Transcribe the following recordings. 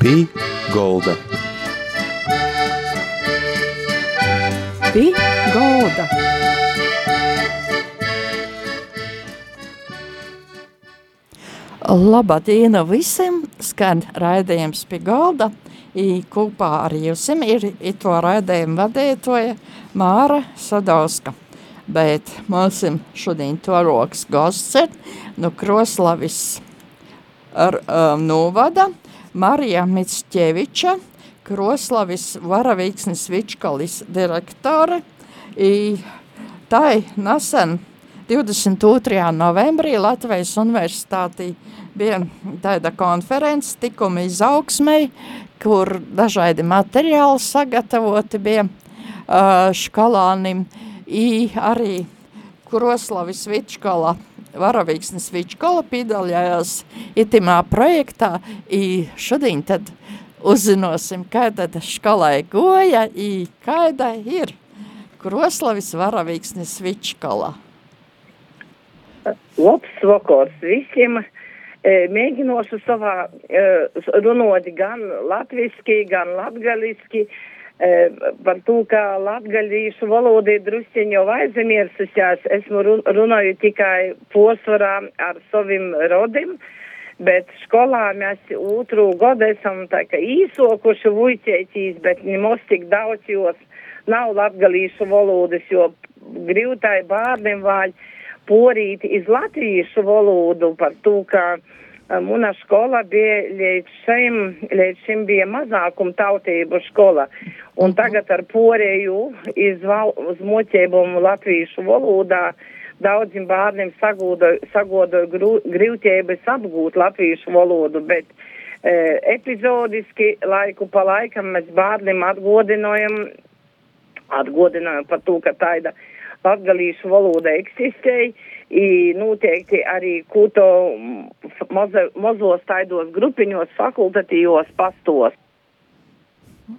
Pī Golda. Pī Golda. Labdien visiem! Skan raidījums pie galda. I kopā ar jums ir to raidījumu vadītoja Māra Sadauska. Bet mums šodien to rokas gosts ir no Kroslavis ar, um, novada Marija Micķeviča, Kroslavis Varavīksnes Vičkalis direktore. I tai nesen 22. novembrī Latvijas universitātī bija tāda konference tikuma izaugsmei, kur dažādi materiāli sagatavoti bija uh, škalānim, i arī Kroslavis Vičkala, Varavīksnes Vičkala piedalījās itimā projektā, i šodien tad uzzinosim, kāda škalai goja, i kāda ir Kroslavis Varavīksnes Vičkala. Labs vakars visiem! Mēģinošu savā runāt gan latviski, gan latgaliski par to, ka latgalīšu valoda ir drusciņi jau aizmirsusies. Esmu runāju tikai posvarā ar saviem rodim, bet skolā mēs otru gadu esam tā kā īsokuši vuicētīs, bet nemaz tik daudz jos nav latgalīšu valodas, jo grīvtāji bārniem vāļ porīt iz latviešu valodu par to, ka Muna skola bija līdz šim, līdz šim bija mazākuma tautību skola. Un tagad ar porēju izval, uz mocēbumu latviešu valodā daudziem bērniem sagodoja grūtības apgūt latviešu valodu, bet e, epizodiski laiku pa laikam mēs bērniem atgodinojam, atgodinojam par to, ka taida latgalīšu valoda eksistēja I noteikti arī kūto moza, mozos taidos grupiņos, fakultatīvos pastos.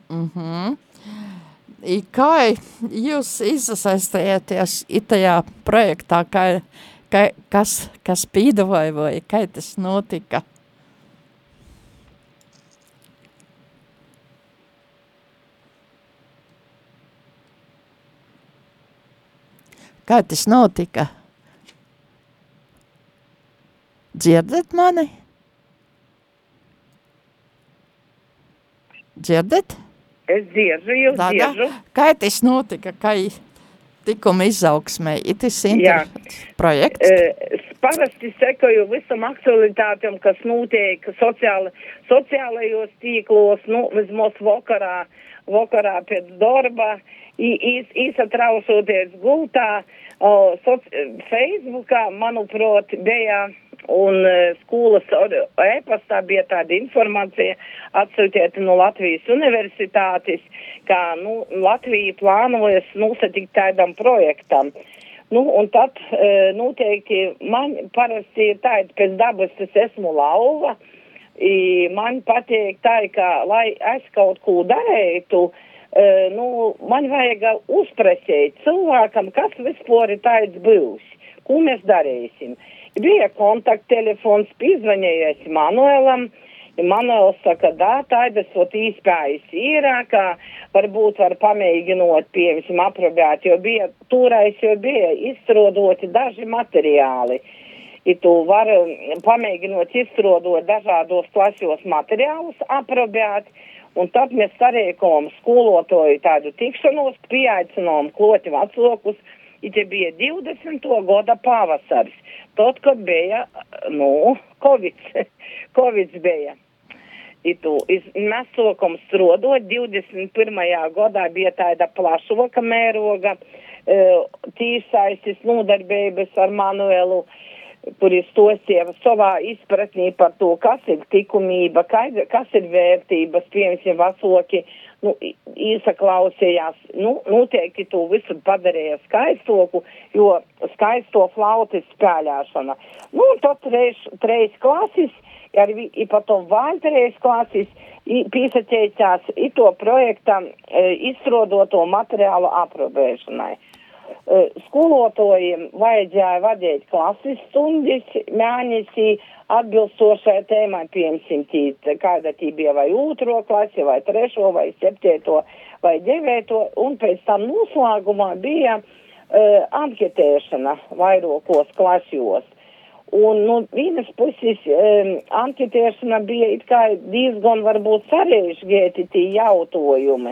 Mm -hmm. I kā jūs iesaistījāties itajā projektā, kā, kā, kas, kas pīdavoja vai kā tas notika? Kā tas notika? Dzirdat mani? Dzirdat? Es dzirdu, jūs Tādā? dzirdu. Kā tas notika, kā tikuma izaugsmē? Tas ir projekts. Es parasti sekoju visam aktualitātiem, kas notiek sociāli, sociālajos tīklos, nu, vismaz vakarā, vakarā pēc darba, īsatrausoties gultā, o, soci, Facebookā, manuprāt, bija un skolas e-pastā bija tāda informācija atsūtīta no Latvijas universitātes, ka nu, Latvija plānojas nosatikt tādam projektam. Nu, un tad e, noteikti man parasti ir tā, ka pēc dabas es esmu lauva. I, man patīk tā, ka, lai es kaut ko darītu, e, nu, man vajag uzpresēt cilvēkam, kas vispār ir tāds bijis, ko mēs darīsim. Bija kontakttelefons, pizvanījies Manuēlam. Manuēls saka, da, taidas ot īspējas ir, ka varbūt var pamēģinot, piemēram, aprobēt, jo bija tūrais, jo bija izstrādoti daži materiāli. Ja tu vari pamēģinot izstrādāt dažādos klasos materiālus, aprobēt, un tad mēs sarīkojam skolotāju tādu tikšanos, pieaicinām kloti vecākus, ja te bija 20. gada pavasaris, tad, kad bija, nu, Covid, Covid bija. Itu, iz, mēs sokam strodot, 21. gadā bija tāda plašoka mēroga, e, tīsaistis nodarbības ar Manuelu, kuris stosīja savā izpratnī par to, kas ir tikumība, kas ir vērtības, piemēram, vasoki, nu, īsaklausījās, nu, noteikti to visu padarīja skaistoku, jo skaisto flautis spēlēšana. Nu, tad treis, treis klasis, arī potom vēl treis klasis, piesateicās ito projektam, e, izstrādoto materiālu aprobēšanai. Uh, skolotājiem vajadzēja vadīt klases stundas mēnesī atbilstošai tēmai, piemēram, kāda tī bija vai otro klasi, vai trešo, vai septieto, vai devieto, un pēc tam noslēgumā bija uh, anketēšana vairākos klasjos. Un no nu, vienas puses um, anketēšana bija it kā diezgan varbūt sarežģīti tie jautājumi,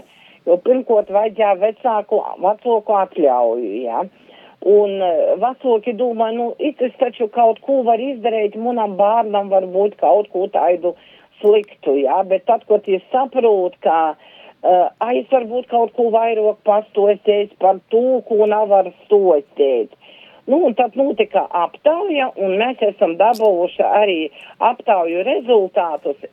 jo pirmkārt vajadzēja vecāku, vecāku atļauju, jā. Ja? Un uh, vecāki domā, nu, itis taču kaut ko var izdarīt, manam bērnam varbūt kaut ko tādu sliktu, jā, ja? bet tad, kad jūs saprot, ka uh, aiz varbūt kaut ko vairāk pastostēt par to, ko nav var stostēt. Nu, un tad notika aptauja, un mēs esam dabūjuši arī aptauju rezultātus.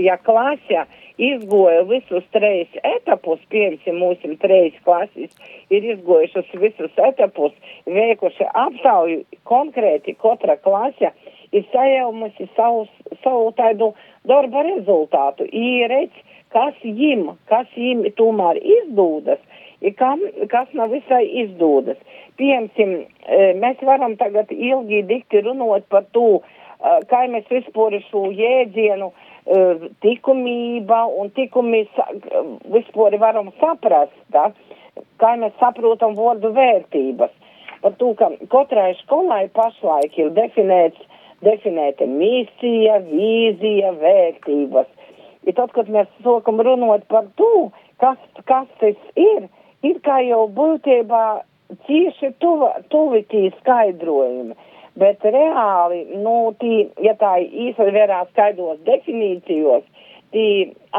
Ja klase izgoja visus trīs etapus, piemēram, mūsu trīs klases ir izgojušas visus etapus, veikuši aptauju konkrēti katra klase, ir sajaumusi savu, savu tādu darba rezultātu. Redz, kas jim, kas jim tomēr izdodas, ir kam, kas nav visai izdodas piemēram, e, mēs varam tagad ilgi dikti runot par to, e, kā mēs vispār šo jēdzienu e, tikumība un tikumis vispār varam saprast, da? kā mēs saprotam vārdu vērtības. Par to, ka katrai skolai pašlaik ir definēts, definēta misija, vīzija, vērtības. Ja tad, kad mēs sākam runāt par to, kas, kas tas ir, ir kā jau būtībā tuva, tuvi tie skaidrojumi. Bet reāli, nu, tī, ja tā īstenībā skaidros definīcijos, tī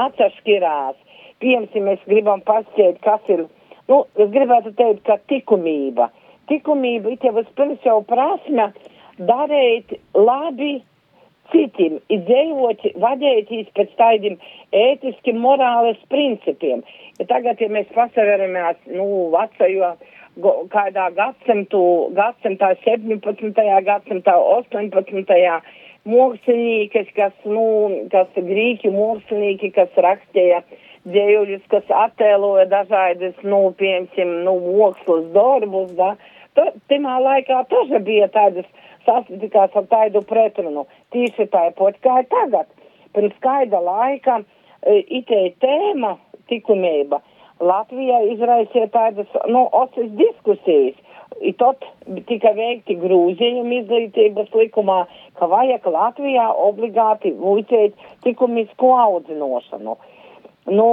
atsašķirās. Piemēram, mēs gribam pasciet, kas ir, nu, es gribētu teikt, ka tikumība. Tikumība ir jau vispirms jau prasme darīt labi citiem, izdējot, vadēties pēc tādiem ētiskiem, morāles principiem. Ja tagad, ja mēs pasaveramies, nu, vecajo, kādā gadsimtu, gadsimtā, 17. gadsimtā, 18. Mākslinieki, kas, nu, kas grīķi mākslinieki, kas rakstīja dzējuļus, kas attēloja dažādas, nu, piemēram, nu, mākslas darbus, da, to, timā laikā taža bija tādas sasnitikās ar tādu pretrunu. Tīši tāpat kā tagad. Pirms kāda laika e, itē tēma tikumība Latvijā izraisīja tādas, nu, osas diskusijas. I tot tika veikti grūzījumi izglītības likumā, ka vajag Latvijā obligāti muļķēt tikumisku audzinošanu. Nu,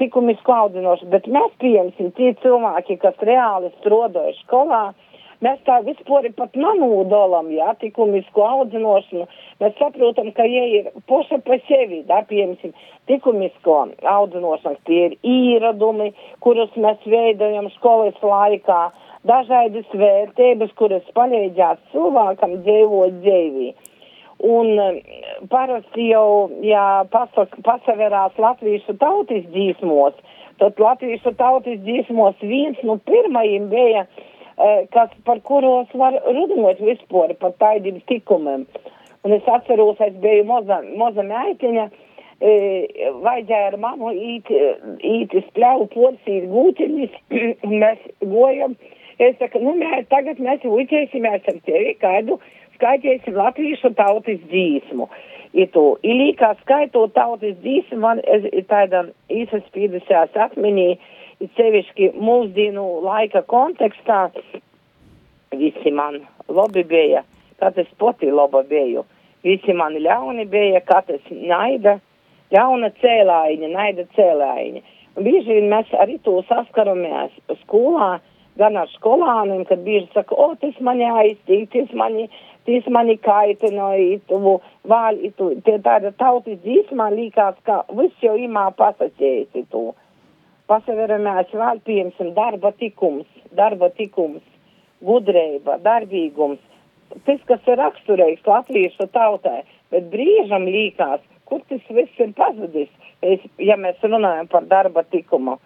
tikumisku audzinošanu, bet mēs pieņemsim tie cilvēki, kas reāli strodoja skolā, uh, Mēs tā vispār pat nanūdolam, jā, tikumisku audzinošanu. Mēs saprotam, ka, ja ir poša pa sevi, da, piemēram, tikumisko audzinošanas, tie ir īradumi, kurus mēs veidojam skolas laikā, dažādas vērtības, kuras palīdzās cilvēkam dzīvot dzīvī. Un parasti jau, ja pasak, pasaverās latviešu tautis dzīsmos, tad latviešu tautis dzīsmos viens no pirmajiem bija Eh, kas, par kuros var runāt vispār par taidību tikumiem. Un es atceros, es biju moza, moza meitiņa, e, vajadzēja ar mammu īt, īt spļauju porcīt gūtiņas, un mēs gojam. Es saku, nu, mē, tagad mēs uķēsimies ar tevi kādu, skaitīsim latviešu tautas dzīsmu. Itu, ilīkā skaitot tautas dzīsmu, man ir tāda īsa spīdusies atminī, uh, sevišķi mūsdienu laika kontekstā, visi man labi bija, kad es pati laba biju. Visi man ļauni bija, kad es naida, ļauna cēlājiņa, naida cēlājiņa. Bieži vien mēs arī to saskaramies skolā, gan ar skolāniem, kad bieži saka, o, tas mani aiztīk, tas mani, tas mani kaitinoja, itu, vāļ, itu, tie tāda tautas dzīsmā līkās, ka viss jau imā pasakēsi to pasaveramies vēl, piemēram, darba tikums, darba tikums, gudrība, darbīgums. Tas, kas ir raksturīgs latviešu tautai, bet brīžam līkās, kur tas viss ir pazudis, es, ja mēs runājam par darba tikumu.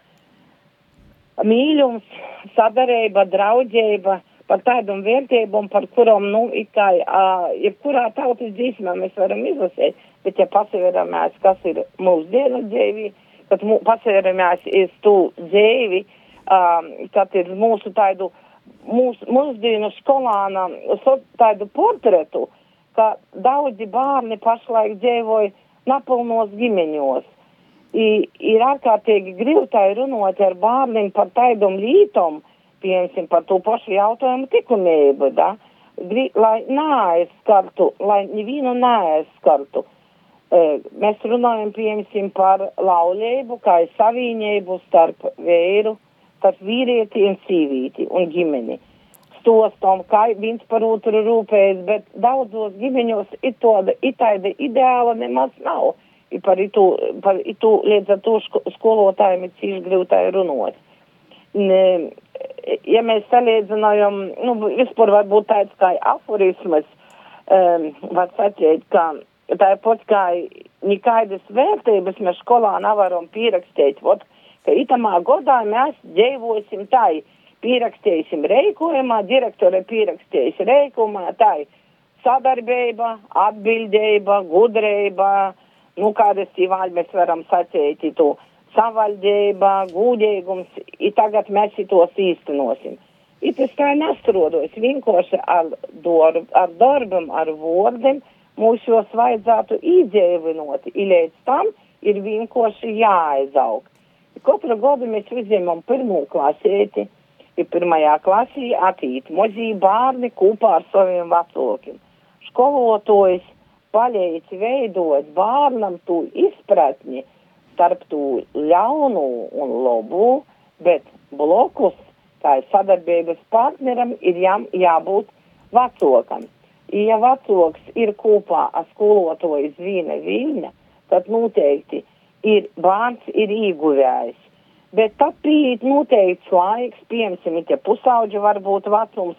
Mīļums, sadarība, draudzība, par tādām vērtībām, par kurām, nu, kā, uh, jebkurā tautas dzīsmē mēs varam izlasīt, bet ja pasaveramies, kas ir mūsu dienu dzīvība, kad pasēramies uz to dzīvi, um, kad ir mūsu tādu mūs, mūsdienu skolāna so, tādu portretu, ka daudzi bērni pašlaik dzīvoja napilnos ģimeņos. I, ir ārkārtīgi grūtai runāt ar bērniem par taidom lītom, piemēram, par to pašu jautājumu tikumību, da? Gri, lai neaizskartu, lai nevienu neaizskartu. E, mēs runājam, piemēram, par laulību, kā savīņību starp vēru, starp vīrieti un sīvīti un ģimeni. Stostam, kā viens par otru rūpējas, bet daudzos ģimeņos ir tāda, ideāla nemaz nav i par itu, par itu līdz ar to sko, skolotājiem ir cīši grūtai runot. Ne, ja mēs salīdzinājam, nu, vispār varbūt tāds kā aforismas, um, var sacīt, ka tā ir pats kā nekaidas vērtības mēs skolā nevaram pierakstīt, vot, ka itamā godā mēs dzīvosim tai, pierakstīsim reikojumā, direktore pierakstīs reikumā, tai sadarbība, atbildība, gudrība, nu, kādas īvāļi mēs varam sacīt, to savaldība, gūdīgums, i tagad mēs tos īstenosim. I tas tā nastrodos, vienkārši ar, dorb, ar darbam, ar vārdiem mūsos vajadzētu iedzīvinot, i līdz tam ir vienkārši jāaizaug. Katru gadu mēs uzņemam pirmo klasēti, ir pirmajā klasī atīt mozīja bārni kopā ar saviem vecākiem. Skolotājs palīdz veidot bērnam to izpratni starp to ļaunu un labu, bet blokus, kā sadarbības partneram, ir jām jābūt vecokam. Ja vecoks ir kopā ar skolotāju zvīna viļņa, tad noteikti ir bērns ir ieguvējis. Bet tad pīt noteikts laiks, piemēram, ja pusauģi var būt vecums,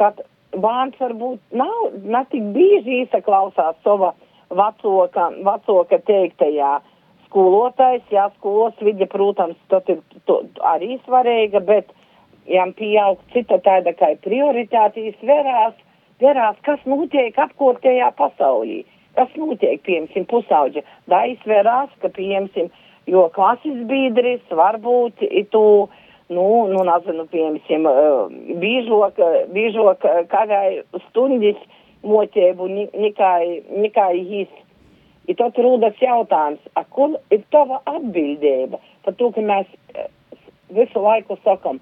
kad bērns varbūt nav, ne tik bieži īsaklausās sava vecoka, vecoka teiktajā. Skolotājs, jā, skolos vidja, protams, tad ir to, arī svarīga, bet, ja pieaug cita tāda kā prioritāte, izverās, verās, kas notiek apkārtējā pasaulī, kas notiek, piemēram, pusauģa. Da izverās, ka, piemēram, jo klases biedris varbūt ir tu, nu, nu, nezinu, piemēram, bīžok, bīžok kādai stundas mocēbu nekai, nekai jis. Ir tad rūdas jautājums, a kur ir tava atbildība par to, ka mēs visu laiku sakam,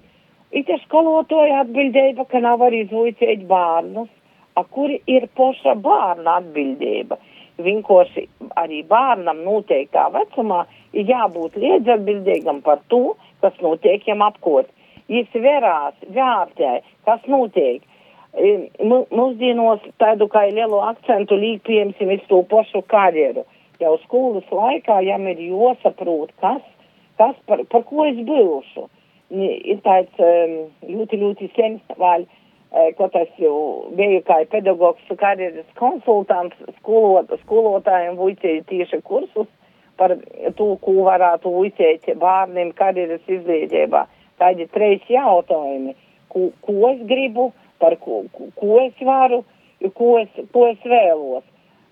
ir tie skolotāja atbildība, ka nav arī izvuicēt bērnus, a kur ir poša bērna atbildība. Vienkārši arī bērnam noteiktā vecumā ir jābūt liedzatbildīgam par to, kas notiek jam apkot. Viņš verās, vērtē, kas notiek. Mūsdienos tādu kā lielu akcentu līk piemēram visu to pašu karjeru. Jau skolas laikā jam ir jāsaprot, kas, kas par, par ko es būšu. Ir tāds um, ļoti, ļoti sens vēl, ko tas jau biju kā pedagogs, karjeras konsultants, skolot, skolotājiem vuicēju tieši kursus par to, ko varētu uicēt bērniem karjeras izglītībā. Tādi trīs jautājumi, ko, ko es gribu, par ko, ko es varu, ko es, ko es vēlos.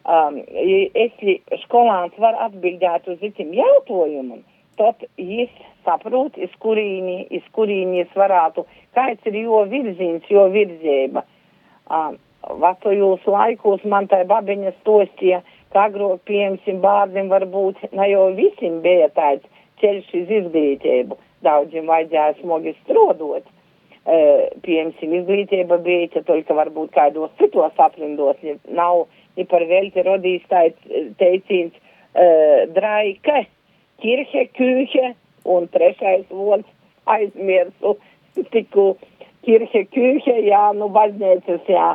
Um, ja es skolāns var atbildēt uz šitiem jautājumiem, tad viņš saprot, iz kurīni, iz kurīni es varētu, kāds ir jo virziens, jo virzēba. Um, vecajos laikos man tā babiņa stostīja, kā agrāk, piemēram, bērniem varbūt, ne jau visiem bija tāds ceļš uz izglītību. Daudziem vajadzēja smagi strodot. Uh, piemēram, izglītība bija, ka tikai varbūt kādos citos aprindos, ja nav ni par velti rodījis tāds teicīns uh, draika, kirhe, kūhe un trešais vols aizmirsu, tiku kirhe, kūhe, jā, nu baznīcas, jā.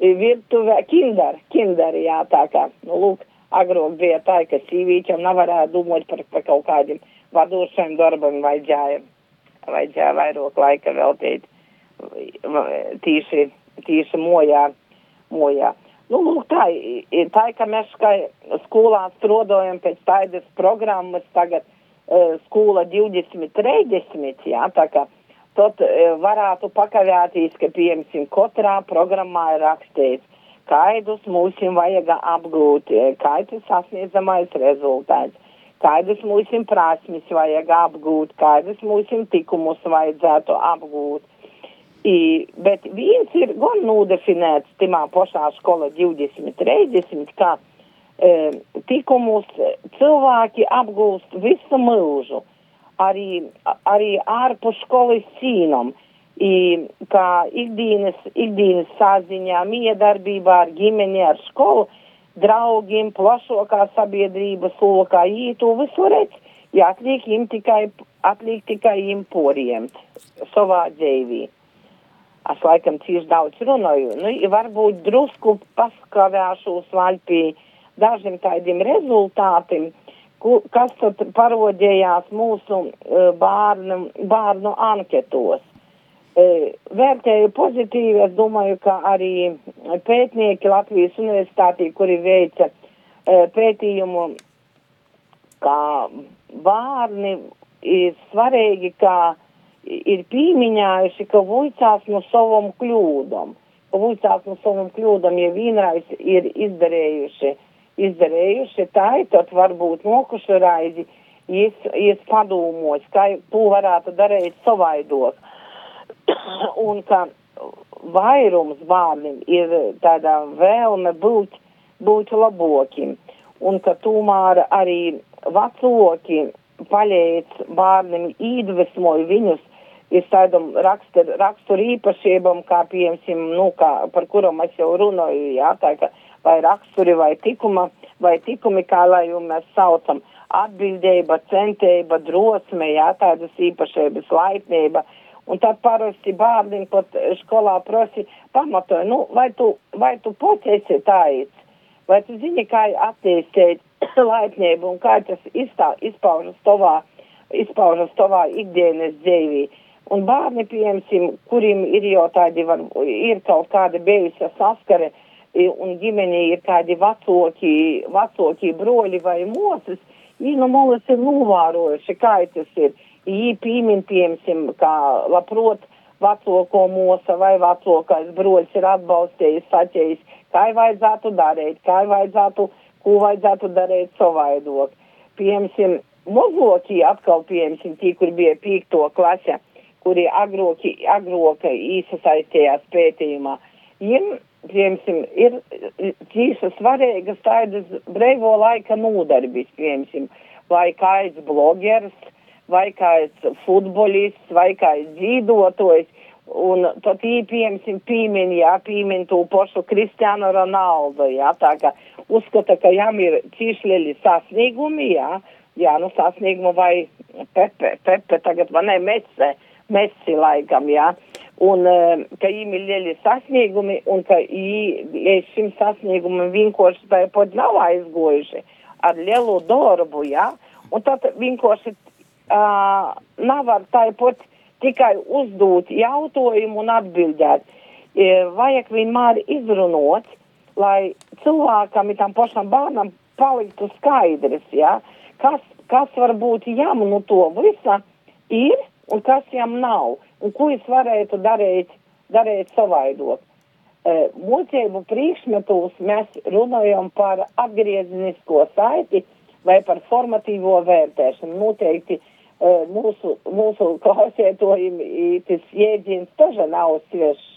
Virtuvē, kinder, kinder, jā, tā kā, nu, lūk, agrāk bija tā, ka sīvīķam nevarēja domāt par, par kaut kādiem vadošiem darbam, vajadzēja, vajadzēja vairāk laika veltīt tīši, tīši mojā, mojā. Nu, lūk, tā ir tā, ka mēs kā skolā strodojam pēc tādas programmas tagad skola 2030, jā, tā kā tad e, varētu pakavēties, ka, piemēram, katrā programmā ir rakstīts, kādus mums vajag apgūt, e, kāds ir sasniedzamais rezultāts, kādas mums prasmes vajag apgūt, kādas mums tikumus vajadzētu apgūt. I, bet viens ir gan nodefinēts timā pašā skola 20, 30, kā e, E, tikumus cilvēki apgūst visu mūžu, arī, arī ārpus skolas cīnām, kā ikdienas, ikdienas saziņā, miedarbībā ar ģimeni, ar skolu, draugiem, plašākā sabiedrības lokā, īto visu redz, ja atliek im tikai, atliek tikai im poriem savā dzīvī. Es laikam cieši daudz runāju, nu, varbūt drusku paskavēšos vēl pie dažiem tādiem rezultātiem, ku, kas tad parodījās mūsu uh, bārnu, bārnu anketos. Uh, vērtēju pozitīvi, es domāju, ka arī pētnieki Latvijas universitātī, kuri veica uh, pētījumu, kā bārni ir svarīgi, ka ir pīmiņājuši, ka vuicās no savam kļūdam, ka vuicās no savam kļūdam, ja vienreiz ir izdarējuši, izdarējuši tā, tad varbūt nokuši raizi, ies, ies padomos, kā to varētu darīt savaidot. Un ka vairums bērniem ir tāda vēlme būt, būt labokim. Un ka tomēr arī vecāki palīdz bērniem, iedvesmoja viņus ir tādam rakstur, rakstur īpašībam, kā piemēram, nu, kā, par kuram es jau runāju, jā, tā kā vai raksturi vai tikuma, vai tikumi, kā lai jau mēs saucam, atbildība, centība, drosme, jā, tādas īpašības, laipnība. Un tad parasti bērni pat skolā prosi pamatoja, nu, vai tu, vai tu pats esi tāds, vai tu zini, kā attīstīt laipnību un kā tas izstā, izpaužas tavā, izpaužas tavā ikdienas dzīvī. Un bērni, piemēram, kuriem ir jau tādi, var, ir kaut kāda bijusi saskare, un ģimenī ir kādi vecāki, vecāki broļi vai mosas, viņi no malas ir novērojuši, kā tas ir. Viņi pīmin, piemēram, kā labprot vecāko mosa vai vecākais broļs ir atbalstījis, saķējis, kā vajadzētu darīt, kā vajadzētu, ko vajadzētu darīt savaidok. Piemēram, mozoki atkal, piemēram, tie, kur bija pīkto klase kuri agroki, agroka iesaistījās pētījumā, viņiem, piemēram, ir tīša svarīgas tādas brīvo laika nodarbis, piemēram, vai kāds blogers, vai kāds futbolists, vai kāds dzīvotojs, un tad piemēram, pīmin, jā, pīmin to pašu Kristiānu Ronaldu, jā, tā kā uzskata, ka jām ir tīšļi sasniegumi, jā, jā, nu sasniegumu vai Pepe, Pepe tagad man ne mesē mesi laikam, jā. Un ka viņiem ir lieli sasniegumi un ka viņi šim sasniegumam vienkārši tāpat nav aizgojuši ar lielu darbu, jā. Un tad vienkārši uh, nav ar tāpat tikai uzdot jautājumu un atbildēt. E, vajag vienmēr izrunot, lai cilvēkam, tam pašam bērnam paliktu skaidrs, jā, kas, kas varbūt jām no to visa ir un kas jām nav, un ko es varētu darīt, darīt savaidot. E, Mūcību priekšmetos mēs runājam par atgriezenisko saiti vai par formatīvo vērtēšanu. Noteikti e, mūsu, mūsu klausētojiem tas jēdziens toža nav svešs.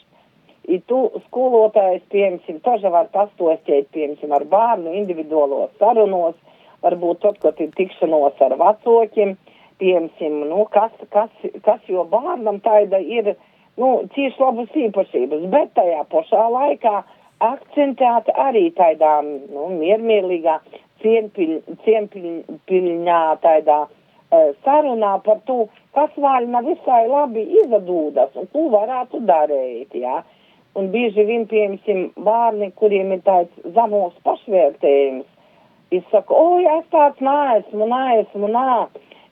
I tu skolotājs, piemēram, toža var pastostēt, piemēram, ar bērnu individuālos sarunos, varbūt tad, kad ir tikšanos ar vecākiem, piemēram, nu, kas, kas, kas jo bērnam tāda ir, nu, cieši labas īpašības, bet tajā pašā laikā akcentēta arī tādā, nu, miermīlīgā, cienpiļņā tādā uh, sarunā par to, kas vēl nav visai labi izadūdas un ko varētu darīt, jā. Un bieži vien, piemēram, bērni, kuriem ir tāds zamos pašvērtējums, izsaka, o, ja es tāds neesmu, neesmu, nā.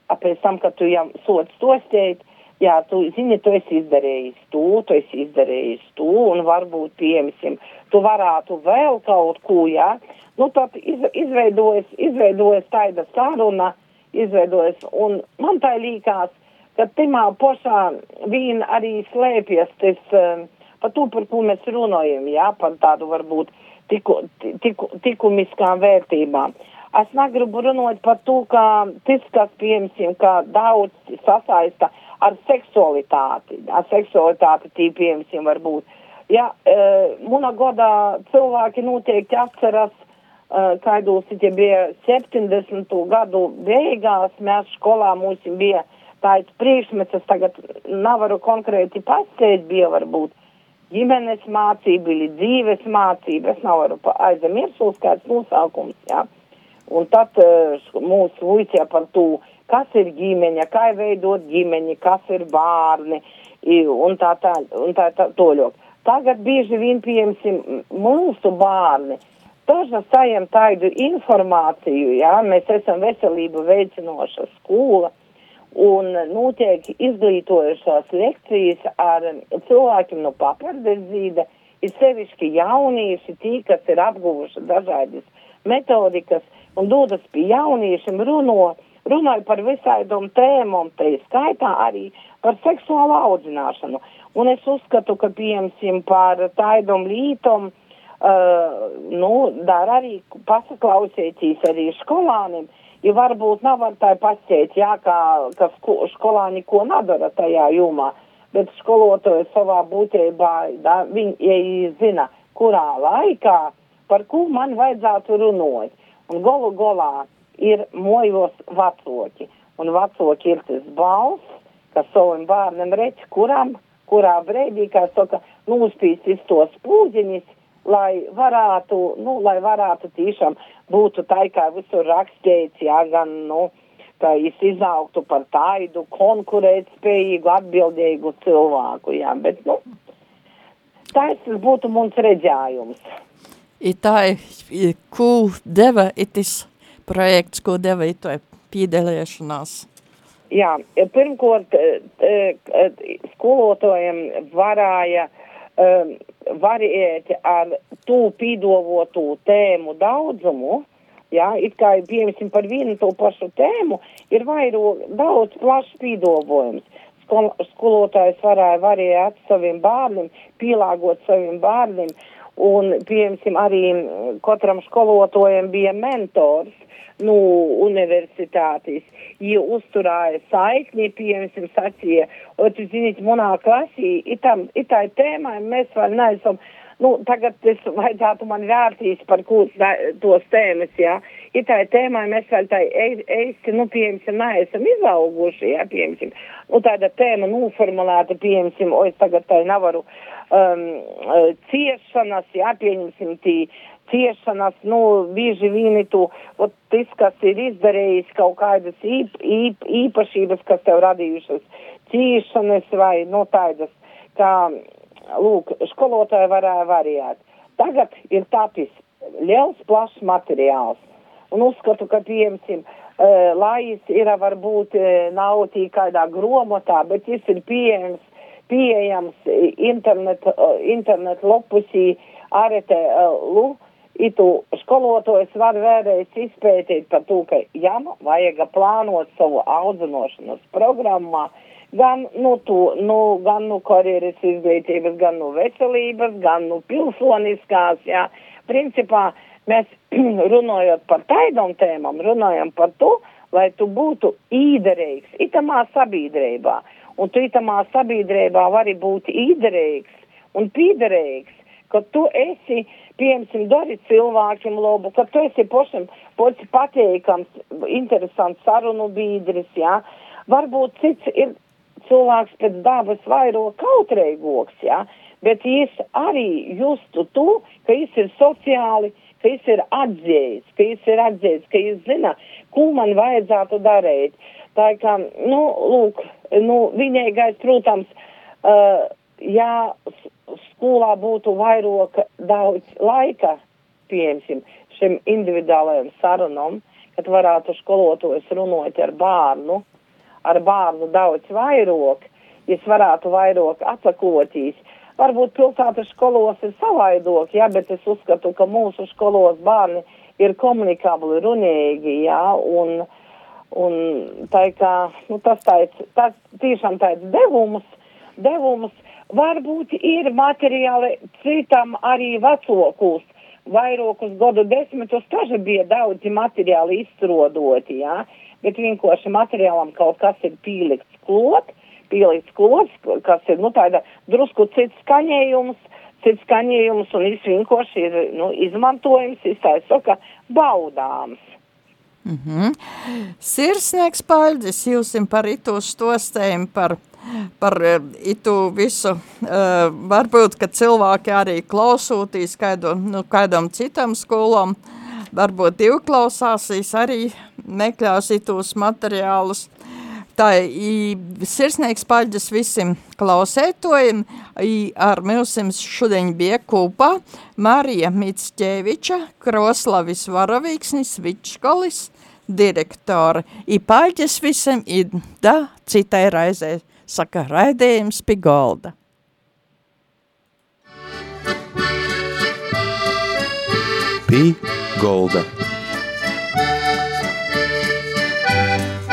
Nā pēc tam, kad tu jau sots tostēt, jā, tu zini, tu esi izdarījis to, tu esi izdarījis to, un varbūt, piemēram, tu varētu vēl kaut ko, jā, nu tad iz, izveidojas, izveidojas tāda saruna, izveidojas, un man tā līkās, ka timā pošā vien arī slēpjas tas, um, par to, par ko mēs runājam, jā, par tādu varbūt tiku, tiku, tikumiskām vērtībām. Es negribu runāt par to, ka tas, kas, piemēram, ka daudz sasaista ar seksualitāti, ar seksualitāti tīpiem var būt. Ja, uh, muna godā cilvēki noteikti atceras, uh, kaidos, ja bija 70. gadu beigās, mēs skolā mums bija tāds priekšmets, es tagad nevaru konkrēti pasēt, bija varbūt ģimenes mācība, ili dzīves mācība, es nevaru aizmirst, kāds nosaukums, jā. Un tad uh, mūsu uicē par to, kas ir ģimeņa, kā veidot ģimeņi, kas ir bārni, un tā tā, un tā tā toļok. Tagad bieži vien, piemēram, mūsu bērni dažna saņem tādu informāciju, jā, mēs esam veselību veicinoša skola un notiek izglītojušās lekcijas ar cilvēkiem no papardedzīda, ir sevišķi jaunieši, tī, kas ir apguvuši dažādas metodikas un dodas pie jauniešiem runo, runāja par visādām tēmām, te skaitā arī par seksuālu audzināšanu. Un es uzskatu, ka, piemēram, par taidom lītom, uh, nu, dar arī pasaklausīties arī skolānim, ja varbūt nav var tā pasēt, jā, kā, ka sko, skolāni ko nedara tajā jomā, bet skolotāji savā būtībā, da, viņi, ja zina, kurā laikā, par ko man vajadzētu runāt. Un golu golā ir mojos vacoki. Un vacoki ir tas balss, kas savam bērnam redz, kuram, kurā brīdī, kā saka, nūspīstis tos pūģiņus, lai varētu, nu, lai varētu tiešām būtu tā, kā visur rakstīts, jā, gan, nu, ka es izaugtu par tādu konkurētspējīgu, atbildīgu cilvēku, jā, bet, nu, tas būtu mums redzējums. Tā, ko deva itis projekts, ko deva ito piedalīšanās? Jā, pirmkārt, skolotājiem varēja variēt ar tū pīdovotu tēmu daudzumu, jā, it kā, piemēram, par vienu to pašu tēmu ir vairo daudz plašs pīdovojums. Skol, skolotājs varēja variēt saviem bērniem, pielāgot saviem bērniem, un, piemēram, arī katram skolotājiem bija mentors, nu, universitātes, ja uzturēja saikni, piemēram, sacīja, o, tu zinīt, manā klasī, itam, itai tēmai mēs vēl neesam, nu, tagad es vajadzētu man vērtīs par kūs tos tēmas, jā, itai tēmai mēs vēl tā eisti, nu, piemēram, neesam izauguši, jā, piemēram, nu, tāda tēma noformulēta, piemēram, o, es tagad tā nevaru, um, ciešanas, jā, pieņemsim, tī, ciešanas, nu, bieži vien tu, ot, tas, kas ir izdarījis kaut kādas īp, īp, īpašības, kas tev radījušas ciešanas vai, nu, tādas, kā, lūk, skolotāji varēja variēt. Tagad ir tapis liels, plašs materiāls. Un uzskatu, ka, piemēram, uh, lais ir varbūt uh, nav tī kādā gromotā, bet tas ir pieejams, pieejams internet, uh, internet lopusī arete uh, lu itu skolotājs var vēlreiz izpētīt par to, ka jām vajag plānot savu audzinošanas programmā, gan nu, tu, nu, gan nu karjeras izglītības, gan nu veselības, gan nu pilsoniskās, jā. Principā mēs runājot par taidām tēmām, runājam par to, lai tu būtu īderīgs itamā sabiedrībā. Un tu itamā sabiedrībā vari būt īderīgs un pīderīgs, ka tu esi piemēram, dari cilvēkiem labu, ka tu esi pašam pats pateikams, interesants sarunu biedris, jā. Varbūt cits ir cilvēks pēc dabas vairo kautrēgoks, jā, bet jis arī justu to, ka jis ir sociāli, ka jis ir atzējis, ka jis ir atzējis, ka jis zina, ko man vajadzētu darīt. Tā kā, nu, lūk, nu, viņai, protams, uh, jā, skolā būtu vairāk daudz laika, piemēram, šim individuālajam sarunam, kad varētu skolotājs runāt ar bērnu, ar bērnu daudz vairāk, es varētu vairāk atsakotīs. Varbūt pilsētas skolos ir savaidok, jā, bet es uzskatu, ka mūsu skolos bērni ir komunikabli, runīgi, jā, un, un tā kā, nu, tas tāds, tas tiešām tāds devums, devums, Varbūt ir materiāli citam arī vecokūs. Vairākus gadu desmitus taži bija daudzi materiāli izstrodoti, jā, bet vienkārši materiālam kaut kas ir pīlikts klot, pielikt skolas, kas ir, nu, tāda drusku cits skaņējums, cits skaņējums un viss vienkārši ir, nu, izmantojums, izstājas saka, baudāms. Mm -hmm. Sirsnieks paļģis jūsim par itu stostējumu, par, par e, itu visu. Uh, varbūt, ka cilvēki arī klausūtīs kaidu, nu, kaidam citam skolām, varbūt divi klausāsīs arī meklēs itos materiālus. Tā ir sirsnīgs paļģis visiem klausētojiem. Ar mums šodien bija kopā Marija Micķēviča, Kroslavis Varavīksnis, Vičkolis, direktori. I paļģis visiem ir da citai raizē, saka raidījums pie golda. Pie golda.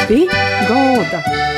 Pie golda.